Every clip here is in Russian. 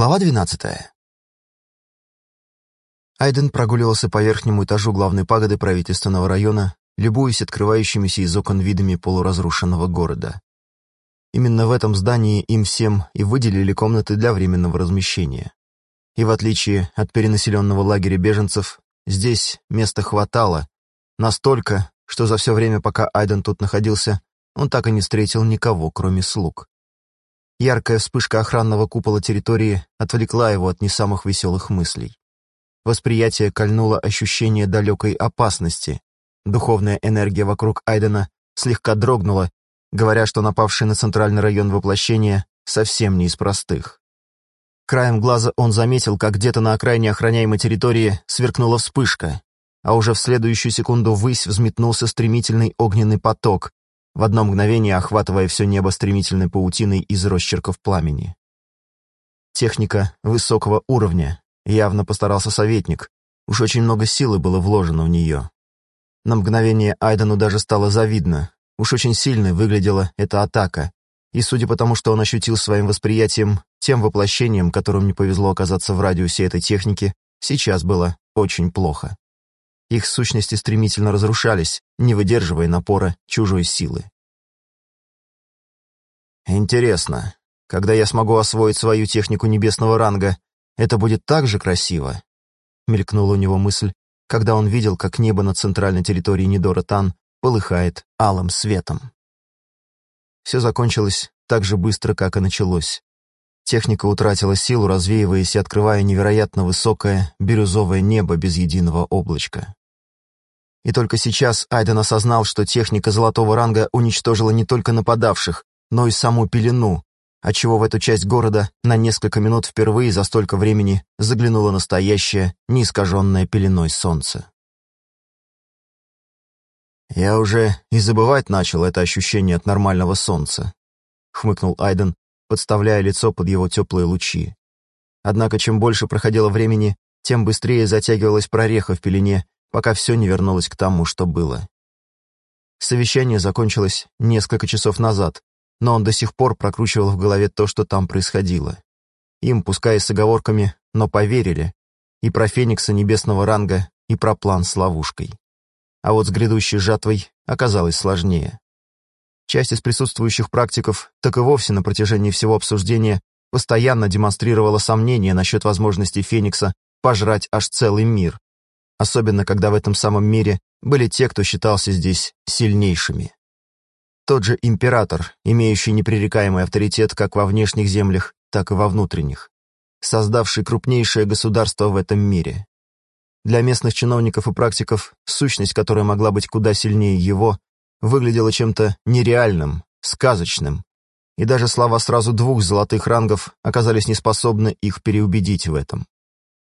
Глава двенадцатая. Айден прогуливался по верхнему этажу главной пагоды правительственного района, любуясь открывающимися из окон видами полуразрушенного города. Именно в этом здании им всем и выделили комнаты для временного размещения. И в отличие от перенаселенного лагеря беженцев, здесь места хватало, настолько, что за все время, пока Айден тут находился, он так и не встретил никого, кроме слуг. Яркая вспышка охранного купола территории отвлекла его от не самых веселых мыслей. Восприятие кольнуло ощущение далекой опасности. Духовная энергия вокруг Айдена слегка дрогнула, говоря, что напавший на центральный район воплощения совсем не из простых. Краем глаза он заметил, как где-то на окраине охраняемой территории сверкнула вспышка, а уже в следующую секунду ввысь взметнулся стремительный огненный поток, в одно мгновение охватывая все небо стремительной паутиной из росчерков пламени. Техника высокого уровня, явно постарался советник, уж очень много силы было вложено в нее. На мгновение Айдену даже стало завидно, уж очень сильной выглядела эта атака, и судя по тому, что он ощутил своим восприятием, тем воплощением, которым не повезло оказаться в радиусе этой техники, сейчас было очень плохо. Их сущности стремительно разрушались, не выдерживая напора чужой силы. «Интересно, когда я смогу освоить свою технику небесного ранга, это будет так же красиво?» Мелькнула у него мысль, когда он видел, как небо над центральной территорией Нидора Тан полыхает алым светом. Все закончилось так же быстро, как и началось. Техника утратила силу, развеиваясь и открывая невероятно высокое бирюзовое небо без единого облачка. И только сейчас Айден осознал, что техника золотого ранга уничтожила не только нападавших, но и саму пелену, отчего в эту часть города на несколько минут впервые за столько времени заглянуло настоящее, неискаженное пеленой солнце. «Я уже и забывать начал это ощущение от нормального солнца», — хмыкнул Айден, подставляя лицо под его теплые лучи. Однако чем больше проходило времени, тем быстрее затягивалась прореха в пелене, пока все не вернулось к тому, что было. Совещание закончилось несколько часов назад, но он до сих пор прокручивал в голове то, что там происходило. Им, пускай и с оговорками, но поверили, и про Феникса небесного ранга, и про план с ловушкой. А вот с грядущей жатвой оказалось сложнее. Часть из присутствующих практиков так и вовсе на протяжении всего обсуждения постоянно демонстрировала сомнения насчет возможности Феникса пожрать аж целый мир, особенно когда в этом самом мире были те, кто считался здесь сильнейшими. Тот же император, имеющий непререкаемый авторитет как во внешних землях, так и во внутренних, создавший крупнейшее государство в этом мире. Для местных чиновников и практиков сущность, которая могла быть куда сильнее его, выглядела чем-то нереальным, сказочным, и даже слова сразу двух золотых рангов оказались неспособны их переубедить в этом.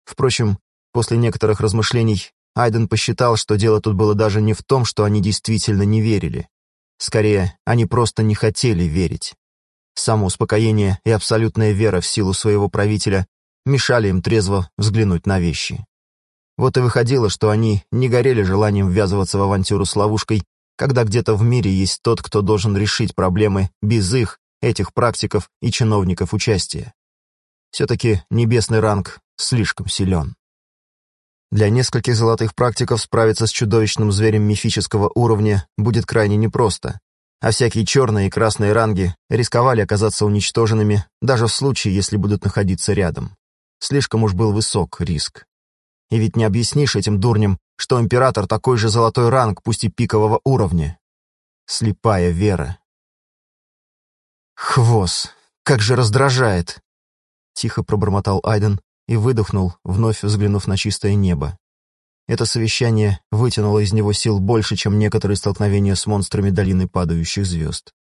Впрочем, После некоторых размышлений Айден посчитал, что дело тут было даже не в том, что они действительно не верили. Скорее, они просто не хотели верить. Самоуспокоение и абсолютная вера в силу своего правителя мешали им трезво взглянуть на вещи. Вот и выходило, что они не горели желанием ввязываться в авантюру с ловушкой, когда где-то в мире есть тот, кто должен решить проблемы без их, этих практиков и чиновников участия. Все-таки небесный ранг слишком силен. Для нескольких золотых практиков справиться с чудовищным зверем мифического уровня будет крайне непросто, а всякие черные и красные ранги рисковали оказаться уничтоженными даже в случае, если будут находиться рядом. Слишком уж был высок риск. И ведь не объяснишь этим дурням, что император такой же золотой ранг, пусть и пикового уровня. Слепая вера. «Хвост, как же раздражает!» Тихо пробормотал Айден, и выдохнул, вновь взглянув на чистое небо. Это совещание вытянуло из него сил больше, чем некоторые столкновения с монстрами долины падающих звезд.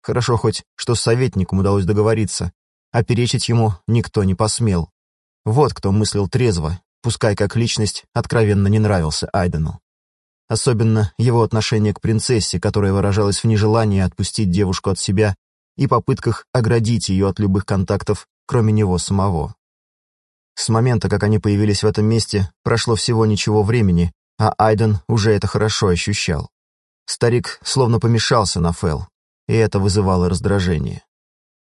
Хорошо хоть, что с советником удалось договориться, а перечить ему никто не посмел. Вот кто мыслил трезво, пускай как личность откровенно не нравился Айдену. Особенно его отношение к принцессе, которое выражалось в нежелании отпустить девушку от себя и попытках оградить ее от любых контактов, кроме него самого. С момента, как они появились в этом месте, прошло всего ничего времени, а Айден уже это хорошо ощущал. Старик словно помешался на Фэл, и это вызывало раздражение.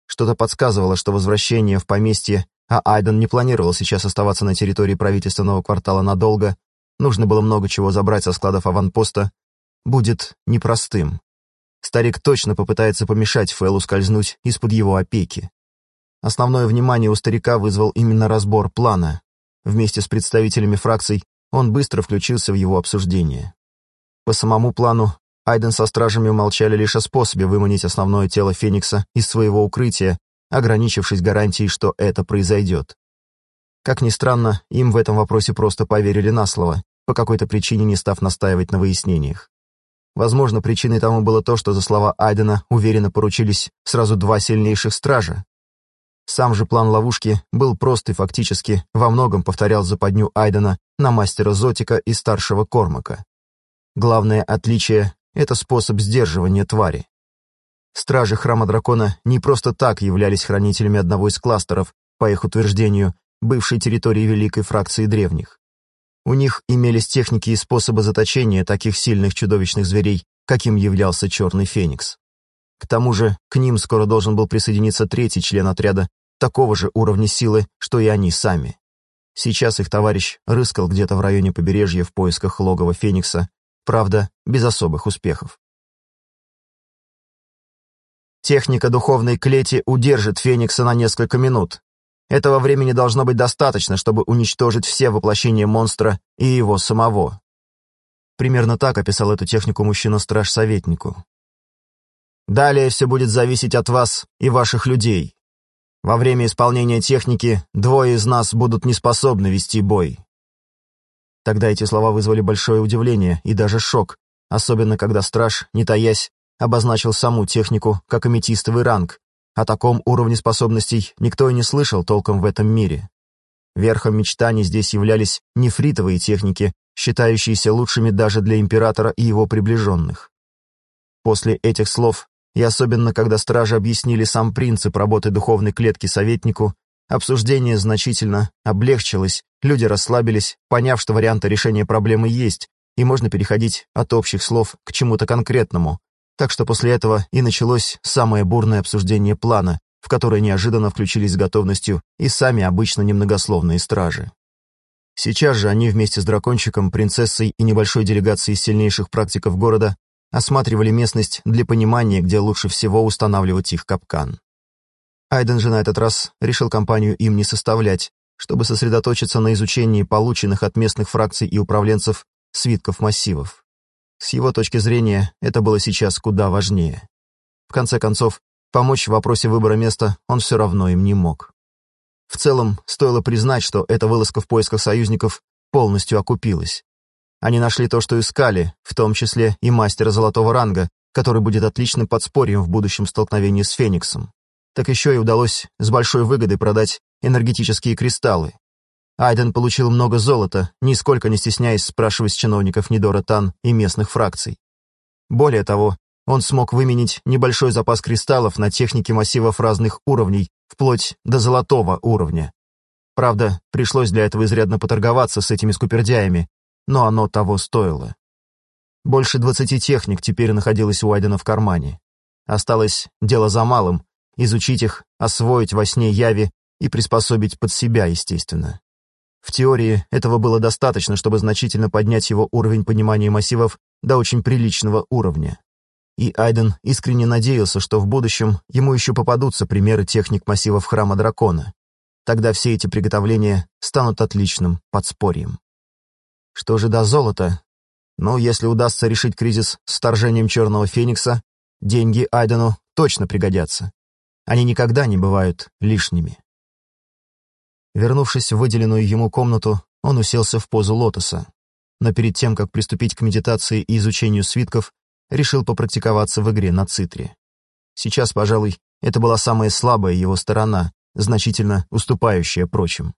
Что-то подсказывало, что возвращение в поместье а Айден не планировал сейчас оставаться на территории правительственного квартала надолго, нужно было много чего забрать со складов аванпоста, будет непростым. Старик точно попытается помешать Фэллу скользнуть из-под его опеки. Основное внимание у старика вызвал именно разбор плана. Вместе с представителями фракций он быстро включился в его обсуждение. По самому плану, Айден со стражами умолчали лишь о способе выманить основное тело Феникса из своего укрытия, ограничившись гарантией, что это произойдет. Как ни странно, им в этом вопросе просто поверили на слово, по какой-то причине не став настаивать на выяснениях. Возможно, причиной тому было то, что за слова Айдена уверенно поручились сразу два сильнейших стража. Сам же план ловушки был прост и фактически во многом повторял западню Айдена на мастера Зотика и старшего Кормака. Главное отличие — это способ сдерживания твари. Стражи Храма Дракона не просто так являлись хранителями одного из кластеров, по их утверждению, бывшей территории Великой Фракции Древних. У них имелись техники и способы заточения таких сильных чудовищных зверей, каким являлся Черный Феникс. К тому же к ним скоро должен был присоединиться третий член отряда такого же уровня силы, что и они сами. Сейчас их товарищ рыскал где-то в районе побережья в поисках логова Феникса, правда, без особых успехов. Техника духовной клети удержит Феникса на несколько минут, этого времени должно быть достаточно, чтобы уничтожить все воплощения монстра и его самого. Примерно так описал эту технику мужчина-страж советнику. Далее все будет зависеть от вас и ваших людей. Во время исполнения техники двое из нас будут не способны вести бой. Тогда эти слова вызвали большое удивление и даже шок, особенно когда страж, не таясь, обозначил саму технику как аметистовый ранг, о таком уровне способностей никто и не слышал толком в этом мире. Верхом мечтаний здесь являлись нефритовые техники, считающиеся лучшими даже для императора и его приближенных. После этих слов, и особенно когда стражи объяснили сам принцип работы духовной клетки советнику, обсуждение значительно облегчилось, люди расслабились, поняв, что варианты решения проблемы есть, и можно переходить от общих слов к чему-то конкретному, так что после этого и началось самое бурное обсуждение плана, в которое неожиданно включились с готовностью и сами обычно немногословные стражи. Сейчас же они вместе с дракончиком, принцессой и небольшой делегацией сильнейших практиков города осматривали местность для понимания, где лучше всего устанавливать их капкан. Айден же на этот раз решил компанию им не составлять, чтобы сосредоточиться на изучении полученных от местных фракций и управленцев свитков массивов. С его точки зрения, это было сейчас куда важнее. В конце концов, помочь в вопросе выбора места он все равно им не мог. В целом, стоило признать, что эта вылазка в поисках союзников полностью окупилась. Они нашли то, что искали, в том числе и мастера золотого ранга, который будет отличным подспорьем в будущем столкновении с Фениксом. Так еще и удалось с большой выгодой продать энергетические кристаллы, Айден получил много золота, нисколько не стесняясь спрашивать с чиновников Нидора Тан и местных фракций. Более того, он смог выменить небольшой запас кристаллов на технике массивов разных уровней, вплоть до золотого уровня. Правда, пришлось для этого изрядно поторговаться с этими скупердяями, но оно того стоило. Больше двадцати техник теперь находилось у Айдена в кармане. Осталось дело за малым — изучить их, освоить во сне яви и приспособить под себя, естественно. В теории этого было достаточно, чтобы значительно поднять его уровень понимания массивов до очень приличного уровня. И Айден искренне надеялся, что в будущем ему еще попадутся примеры техник массивов Храма Дракона. Тогда все эти приготовления станут отличным подспорьем. Что же до золота? Ну, если удастся решить кризис с вторжением Черного Феникса, деньги Айдену точно пригодятся. Они никогда не бывают лишними. Вернувшись в выделенную ему комнату, он уселся в позу лотоса. Но перед тем, как приступить к медитации и изучению свитков, решил попрактиковаться в игре на цитре. Сейчас, пожалуй, это была самая слабая его сторона, значительно уступающая прочим.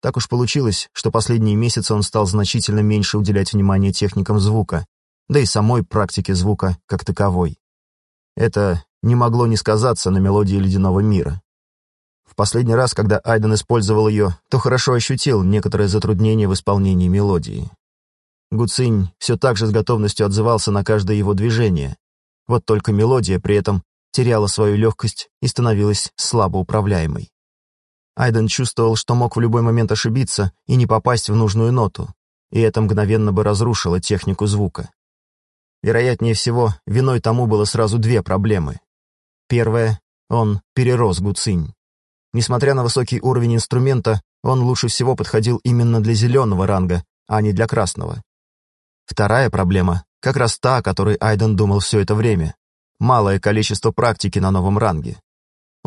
Так уж получилось, что последние месяцы он стал значительно меньше уделять внимание техникам звука, да и самой практике звука как таковой. Это не могло не сказаться на мелодии ледяного мира. В последний раз, когда Айден использовал ее, то хорошо ощутил некоторое затруднение в исполнении мелодии. Гуцинь все так же с готовностью отзывался на каждое его движение. Вот только мелодия при этом теряла свою легкость и становилась слабо управляемой. Айден чувствовал, что мог в любой момент ошибиться и не попасть в нужную ноту, и это мгновенно бы разрушило технику звука. Вероятнее всего, виной тому было сразу две проблемы. Первая — он перерос гуцинь. Несмотря на высокий уровень инструмента, он лучше всего подходил именно для зеленого ранга, а не для красного. Вторая проблема — как раз та, о которой Айден думал все это время. Малое количество практики на новом ранге.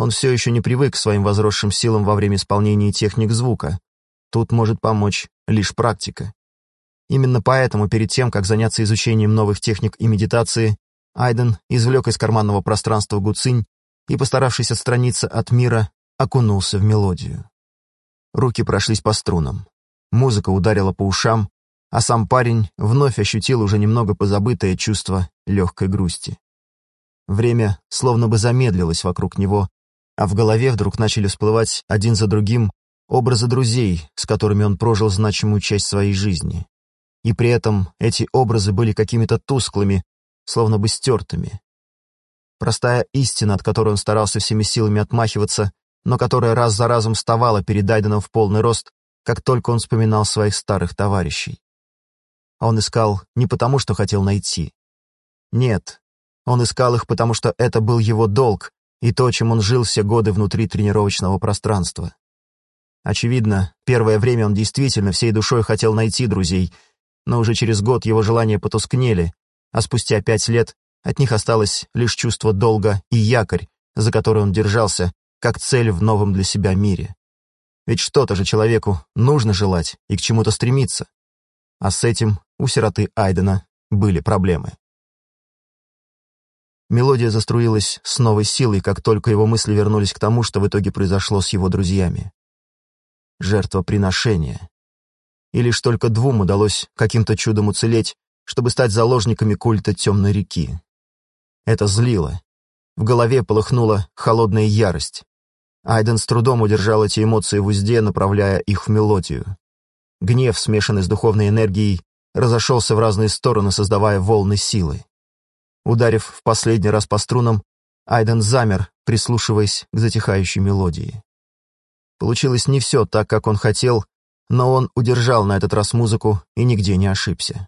Он все еще не привык к своим возросшим силам во время исполнения техник звука. Тут может помочь лишь практика. Именно поэтому перед тем, как заняться изучением новых техник и медитации, Айден извлек из карманного пространства гуцинь и, постаравшись отстраниться от мира, окунулся в мелодию. Руки прошлись по струнам. Музыка ударила по ушам, а сам парень вновь ощутил уже немного позабытое чувство легкой грусти. Время словно бы замедлилось вокруг него, а в голове вдруг начали всплывать один за другим образы друзей, с которыми он прожил значимую часть своей жизни и при этом эти образы были какими-то тусклыми, словно бы стертыми. Простая истина, от которой он старался всеми силами отмахиваться, но которая раз за разом вставала перед Айденом в полный рост, как только он вспоминал своих старых товарищей. Он искал не потому, что хотел найти. Нет, он искал их, потому что это был его долг и то, чем он жил все годы внутри тренировочного пространства. Очевидно, первое время он действительно всей душой хотел найти друзей — но уже через год его желания потускнели, а спустя пять лет от них осталось лишь чувство долга и якорь, за который он держался, как цель в новом для себя мире. Ведь что-то же человеку нужно желать и к чему-то стремиться. А с этим у сироты Айдена были проблемы. Мелодия заструилась с новой силой, как только его мысли вернулись к тому, что в итоге произошло с его друзьями. Жертвоприношение и лишь только двум удалось каким-то чудом уцелеть, чтобы стать заложниками культа темной реки. Это злило. В голове полыхнула холодная ярость. Айден с трудом удержал эти эмоции в узде, направляя их в мелодию. Гнев, смешанный с духовной энергией, разошелся в разные стороны, создавая волны силы. Ударив в последний раз по струнам, Айден замер, прислушиваясь к затихающей мелодии. Получилось не все так, как он хотел, но он удержал на этот раз музыку и нигде не ошибся.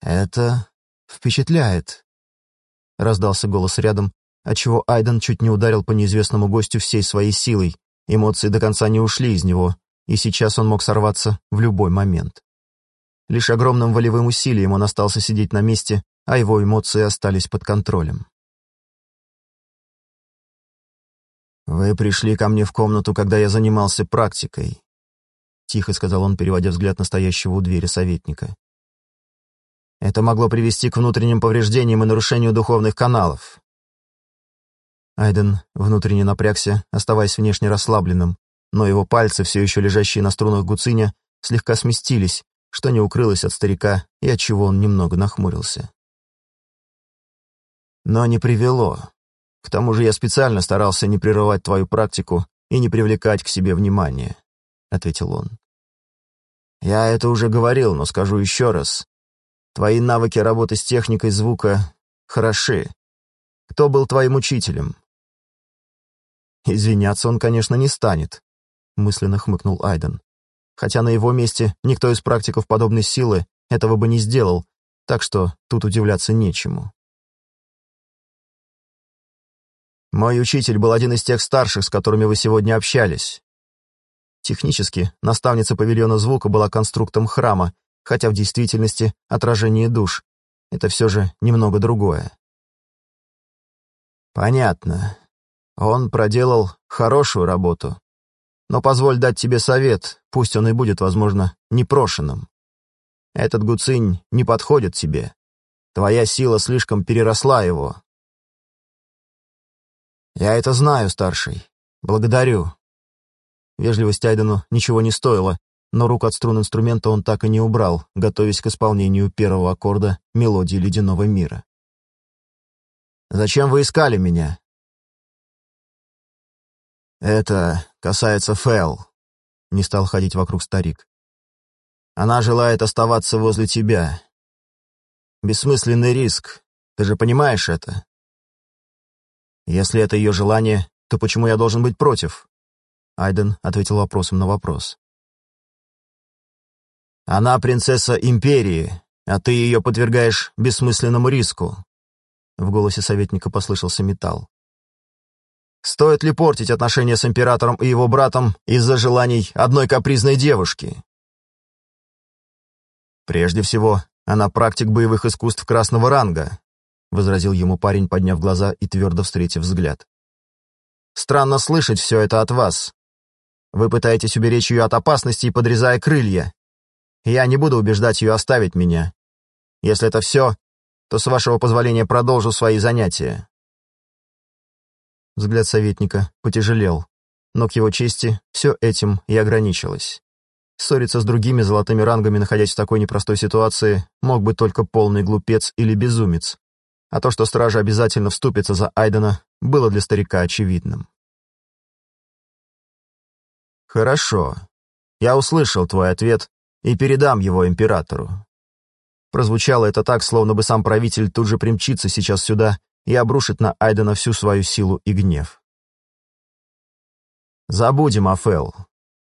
«Это впечатляет», — раздался голос рядом, отчего Айден чуть не ударил по неизвестному гостю всей своей силой, эмоции до конца не ушли из него, и сейчас он мог сорваться в любой момент. Лишь огромным волевым усилием он остался сидеть на месте, а его эмоции остались под контролем. «Вы пришли ко мне в комнату, когда я занимался практикой», — тихо сказал он, переводя взгляд настоящего у двери советника. «Это могло привести к внутренним повреждениям и нарушению духовных каналов». Айден внутренне напрягся, оставаясь внешне расслабленным, но его пальцы, все еще лежащие на струнах гуциня, слегка сместились, что не укрылось от старика и от чего он немного нахмурился. «Но не привело», к тому же я специально старался не прерывать твою практику и не привлекать к себе внимания», — ответил он. «Я это уже говорил, но скажу еще раз. Твои навыки работы с техникой звука хороши. Кто был твоим учителем?» «Извиняться он, конечно, не станет», — мысленно хмыкнул Айден. «Хотя на его месте никто из практиков подобной силы этого бы не сделал, так что тут удивляться нечему». Мой учитель был один из тех старших, с которыми вы сегодня общались. Технически, наставница павильона звука была конструктом храма, хотя в действительности отражение душ. Это все же немного другое. Понятно. Он проделал хорошую работу. Но позволь дать тебе совет, пусть он и будет, возможно, непрошенным. Этот гуцинь не подходит тебе. Твоя сила слишком переросла его, «Я это знаю, старший. Благодарю». Вежливость Айдену ничего не стоила, но руку от струн инструмента он так и не убрал, готовясь к исполнению первого аккорда мелодии ледяного мира. «Зачем вы искали меня?» «Это касается Фэл», — не стал ходить вокруг старик. «Она желает оставаться возле тебя. Бессмысленный риск, ты же понимаешь это?» Если это ее желание, то почему я должен быть против?» Айден ответил вопросом на вопрос. «Она принцесса Империи, а ты ее подвергаешь бессмысленному риску». В голосе советника послышался металл. «Стоит ли портить отношения с императором и его братом из-за желаний одной капризной девушки?» «Прежде всего, она практик боевых искусств красного ранга», возразил ему парень, подняв глаза и твердо встретив взгляд. «Странно слышать все это от вас. Вы пытаетесь уберечь ее от опасности, подрезая крылья. Я не буду убеждать ее оставить меня. Если это все, то, с вашего позволения, продолжу свои занятия». Взгляд советника потяжелел, но к его чести все этим и ограничилось. Ссориться с другими золотыми рангами, находясь в такой непростой ситуации, мог бы только полный глупец или безумец. А то, что стража обязательно вступится за Айдена, было для старика очевидным. «Хорошо. Я услышал твой ответ и передам его императору». Прозвучало это так, словно бы сам правитель тут же примчится сейчас сюда и обрушит на Айдена всю свою силу и гнев. «Забудем о Фэл.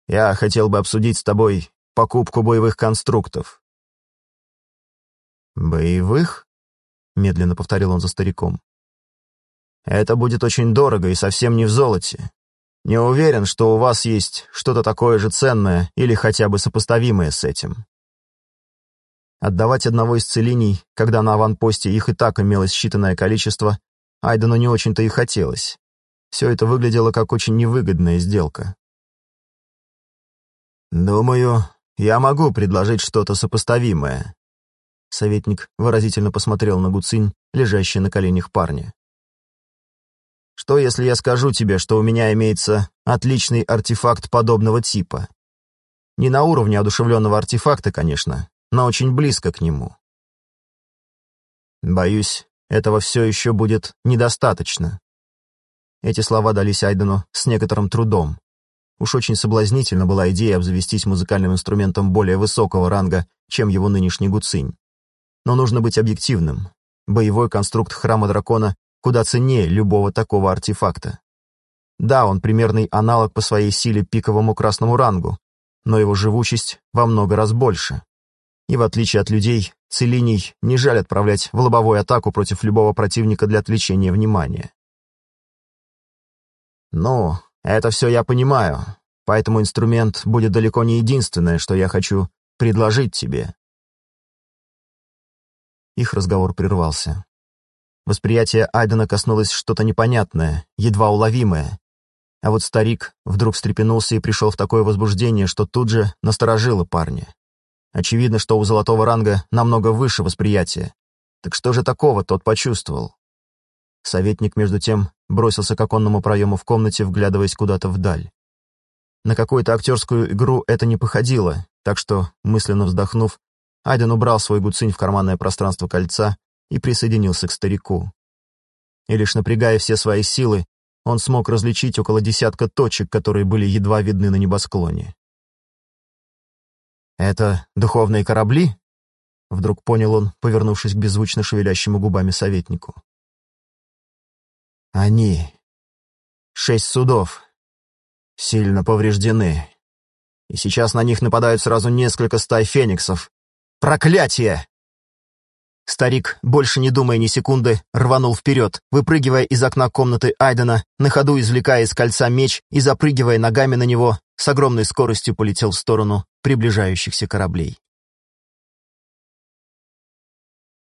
Я хотел бы обсудить с тобой покупку боевых конструктов». «Боевых?» — медленно повторил он за стариком. «Это будет очень дорого и совсем не в золоте. Не уверен, что у вас есть что-то такое же ценное или хотя бы сопоставимое с этим». Отдавать одного из целиний, когда на аванпосте их и так имелось считанное количество, Айдену не очень-то и хотелось. Все это выглядело как очень невыгодная сделка. «Думаю, я могу предложить что-то сопоставимое», Советник выразительно посмотрел на Гуцинь, лежащий на коленях парня. «Что, если я скажу тебе, что у меня имеется отличный артефакт подобного типа? Не на уровне одушевленного артефакта, конечно, но очень близко к нему. Боюсь, этого все еще будет недостаточно». Эти слова дались Айдену с некоторым трудом. Уж очень соблазнительна была идея обзавестись музыкальным инструментом более высокого ранга, чем его нынешний гуцинь. Но нужно быть объективным. Боевой конструкт храма дракона куда ценнее любого такого артефакта. Да, он примерный аналог по своей силе пиковому красному рангу, но его живучесть во много раз больше. И в отличие от людей, целиний не жаль отправлять в лобовую атаку против любого противника для отвлечения внимания. Ну, это все я понимаю, поэтому инструмент будет далеко не единственное, что я хочу предложить тебе. Их разговор прервался. Восприятие Айдена коснулось что-то непонятное, едва уловимое. А вот старик вдруг встрепенулся и пришел в такое возбуждение, что тут же насторожило парня. Очевидно, что у золотого ранга намного выше восприятие. Так что же такого тот почувствовал? Советник, между тем, бросился к оконному проему в комнате, вглядываясь куда-то вдаль. На какую-то актерскую игру это не походило, так что, мысленно вздохнув, Айден убрал свой гуцинь в карманное пространство кольца и присоединился к старику. И лишь напрягая все свои силы, он смог различить около десятка точек, которые были едва видны на небосклоне. «Это духовные корабли?» — вдруг понял он, повернувшись к беззвучно шевелящему губами советнику. «Они. Шесть судов. Сильно повреждены. И сейчас на них нападают сразу несколько стай фениксов, Проклятие!» Старик, больше не думая ни секунды, рванул вперед, выпрыгивая из окна комнаты Айдена, на ходу извлекая из кольца меч и запрыгивая ногами на него, с огромной скоростью полетел в сторону приближающихся кораблей.